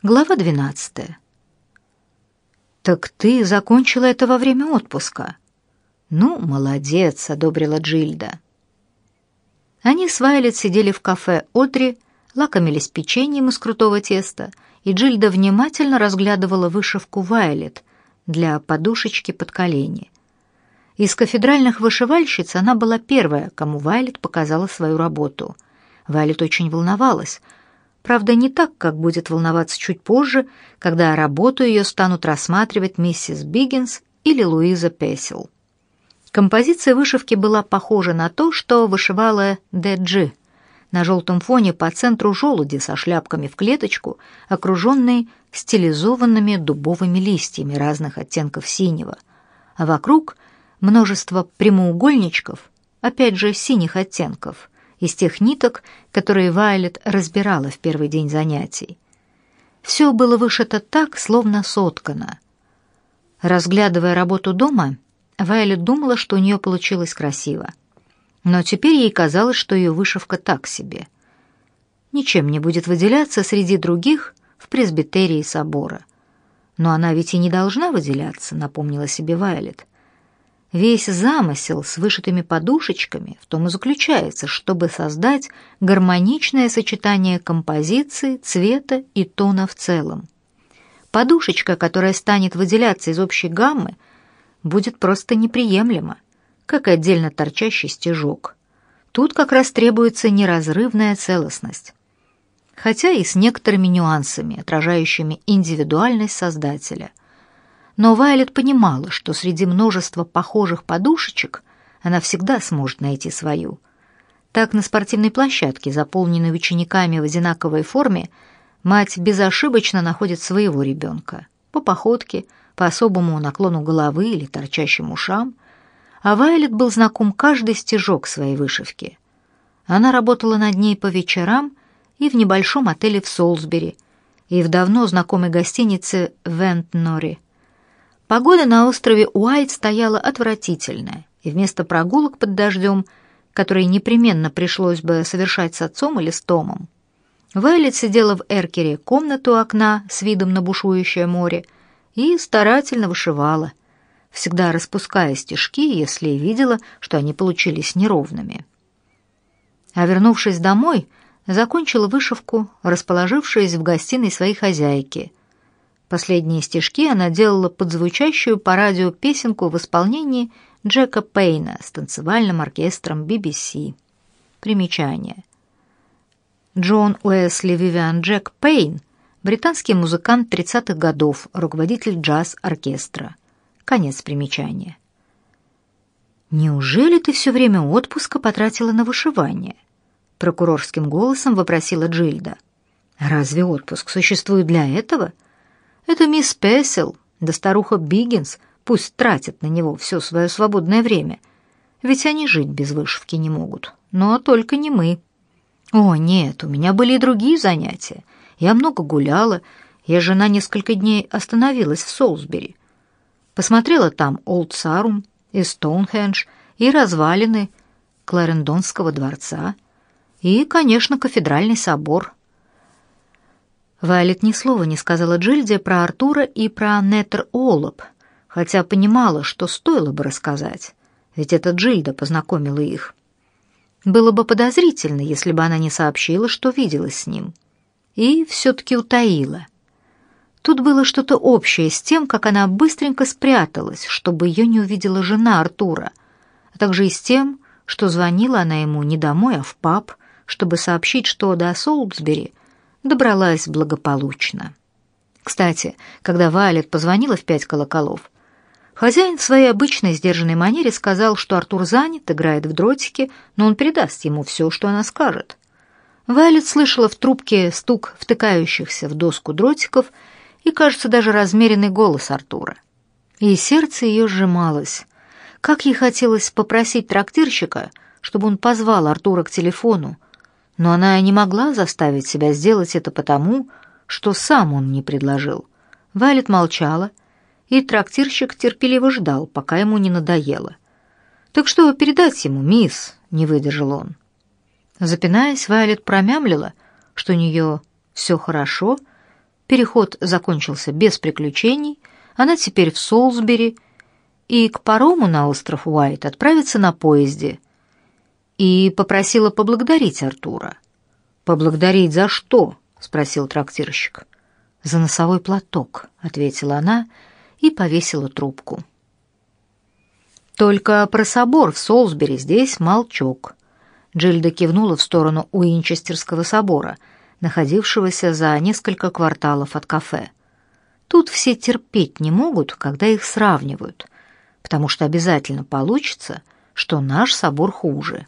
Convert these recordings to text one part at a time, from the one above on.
Глава 12. «Так ты закончила это во время отпуска?» «Ну, молодец», — одобрила Джильда. Они с Вайлет сидели в кафе «Одри», лакомились печеньем из крутого теста, и Джильда внимательно разглядывала вышивку Вайлет для подушечки под колени. Из кафедральных вышивальщиц она была первая, кому Вайлет показала свою работу. Вайлет очень волновалась — Правда, не так, как будет волноваться чуть позже, когда работу ее станут рассматривать миссис Биггинс или Луиза Песел. Композиция вышивки была похожа на то, что вышивала Дэджи. На желтом фоне по центру желуди со шляпками в клеточку, окруженные стилизованными дубовыми листьями разных оттенков синего, а вокруг множество прямоугольничков, опять же синих оттенков, из тех ниток, которые Вайлет разбирала в первый день занятий. Все было вышито так, словно соткано. Разглядывая работу дома, Вайлет думала, что у нее получилось красиво. Но теперь ей казалось, что ее вышивка так себе. Ничем не будет выделяться среди других в пресбитерии собора. Но она ведь и не должна выделяться, напомнила себе Вайлет. Весь замысел с вышитыми подушечками в том и заключается, чтобы создать гармоничное сочетание композиции, цвета и тона в целом. Подушечка, которая станет выделяться из общей гаммы, будет просто неприемлема, как и отдельно торчащий стежок. Тут как раз требуется неразрывная целостность. Хотя и с некоторыми нюансами, отражающими индивидуальность создателя – но Вайлет понимала, что среди множества похожих подушечек она всегда сможет найти свою. Так на спортивной площадке, заполненной учениками в одинаковой форме, мать безошибочно находит своего ребенка. По походке, по особому наклону головы или торчащим ушам. А Вайлет был знаком каждый стежок своей вышивки. Она работала над ней по вечерам и в небольшом отеле в Солсбери, и в давно знакомой гостинице Вент-Нори. Погода на острове Уайт стояла отвратительная, и вместо прогулок под дождем, которые непременно пришлось бы совершать с отцом или с Томом, Вайлет сидела в эркере комнату окна с видом на бушующее море и старательно вышивала, всегда распуская стежки, если видела, что они получились неровными. А вернувшись домой, закончила вышивку, расположившись в гостиной своей хозяйки, Последние стишки она делала под звучащую по радио песенку в исполнении Джека Пейна с танцевальным оркестром BBC. Примечание. Джон Уэсли Вивиан Джек Пейн, британский музыкант 30-х годов, руководитель джаз-оркестра. Конец примечания. «Неужели ты все время отпуска потратила на вышивание?» Прокурорским голосом вопросила Джильда. «Разве отпуск существует для этого?» Это мисс Песел, да старуха Биггинс, пусть тратят на него все свое свободное время. Ведь они жить без вышивки не могут. Но только не мы. О, нет, у меня были и другие занятия. Я много гуляла. Я жена несколько дней остановилась в Солсбери. Посмотрела там Олд Сарум и Стоунхендж, и развалины Кларендонского дворца, и, конечно, кафедральный собор — Вайлет ни слова не сказала Джильде про Артура и про Неттер Оллоп, хотя понимала, что стоило бы рассказать, ведь это Джильда познакомила их. Было бы подозрительно, если бы она не сообщила, что виделась с ним. И все-таки утаила. Тут было что-то общее с тем, как она быстренько спряталась, чтобы ее не увидела жена Артура, а также и с тем, что звонила она ему не домой, а в паб, чтобы сообщить, что до Солсбери добралась благополучно. Кстати, когда Вайлет позвонила в пять колоколов, хозяин в своей обычной сдержанной манере сказал, что Артур занят, играет в дротики, но он передаст ему все, что она скажет. Вайлет слышала в трубке стук втыкающихся в доску дротиков и, кажется, даже размеренный голос Артура. И сердце ее сжималось. Как ей хотелось попросить трактирщика, чтобы он позвал Артура к телефону, но она не могла заставить себя сделать это потому, что сам он не предложил. Вайлет молчала, и трактирщик терпеливо ждал, пока ему не надоело. «Так что передать ему, мисс?» — не выдержал он. Запинаясь, Вайлет промямлила, что у нее все хорошо, Переход закончился без приключений, она теперь в Солсбери, и к парому на остров Уайт отправится на поезде. И попросила поблагодарить Артура. «Поблагодарить за что?» — спросил трактирщик. «За носовой платок», — ответила она и повесила трубку. «Только про собор в Солсбери здесь молчок». Джильда кивнула в сторону Уинчестерского собора, находившегося за несколько кварталов от кафе. Тут все терпеть не могут, когда их сравнивают, потому что обязательно получится, что наш собор хуже.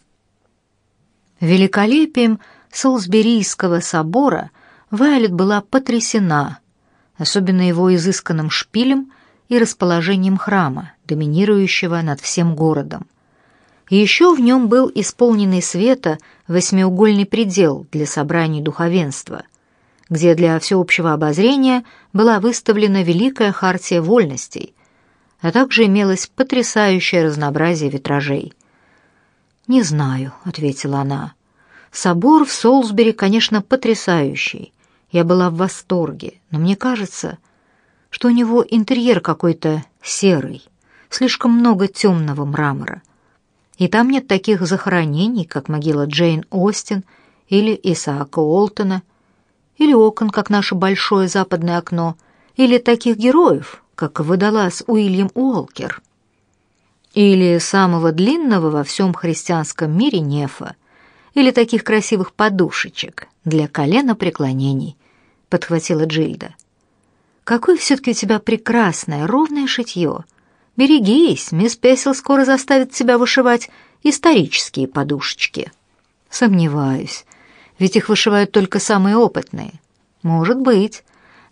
Великолепием Солсберийского собора Вайолет была потрясена, особенно его изысканным шпилем и расположением храма, доминирующего над всем городом. Еще в нем был исполненный света восьмиугольный предел для собраний духовенства, где для всеобщего обозрения была выставлена Великая Хартия Вольностей, а также имелось потрясающее разнообразие витражей. «Не знаю», — ответила она. «Собор в Солсбери, конечно, потрясающий. Я была в восторге, но мне кажется, что у него интерьер какой-то серый, слишком много темного мрамора. И там нет таких захоронений, как могила Джейн Остин или Исаака Уолтона, или окон, как наше большое западное окно, или таких героев, как водолаз Уильям Уолкер, или самого длинного во всем христианском мире нефа, или таких красивых подушечек для колена преклонений, подхватила Джильда. Какое все-таки у тебя прекрасное, ровное шитье — Берегись, мисс Песел скоро заставит тебя вышивать исторические подушечки. Сомневаюсь, ведь их вышивают только самые опытные. Может быть,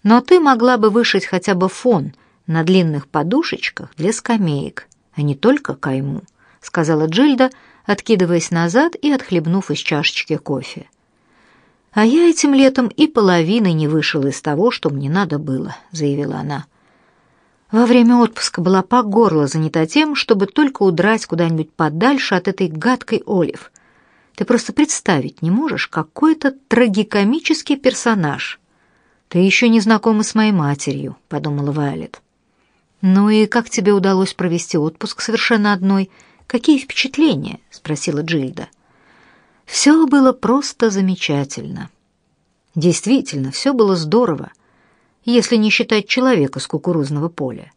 но ты могла бы вышить хотя бы фон на длинных подушечках для скамеек, а не только кайму, сказала Джильда, откидываясь назад и отхлебнув из чашечки кофе. А я этим летом и половины не вышила из того, что мне надо было, заявила она. Во время отпуска была по горло занята тем, чтобы только удрать куда-нибудь подальше от этой гадкой Олив. Ты просто представить не можешь, какой это трагикомический персонаж. Ты еще не знакома с моей матерью, подумала Вайолет. Ну и как тебе удалось провести отпуск совершенно одной? Какие впечатления? спросила Джильда. Все было просто замечательно. Действительно, все было здорово если не считать человека с кукурузного поля.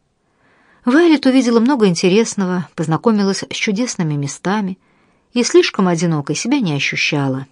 Вайлет увидела много интересного, познакомилась с чудесными местами и слишком одинокой себя не ощущала.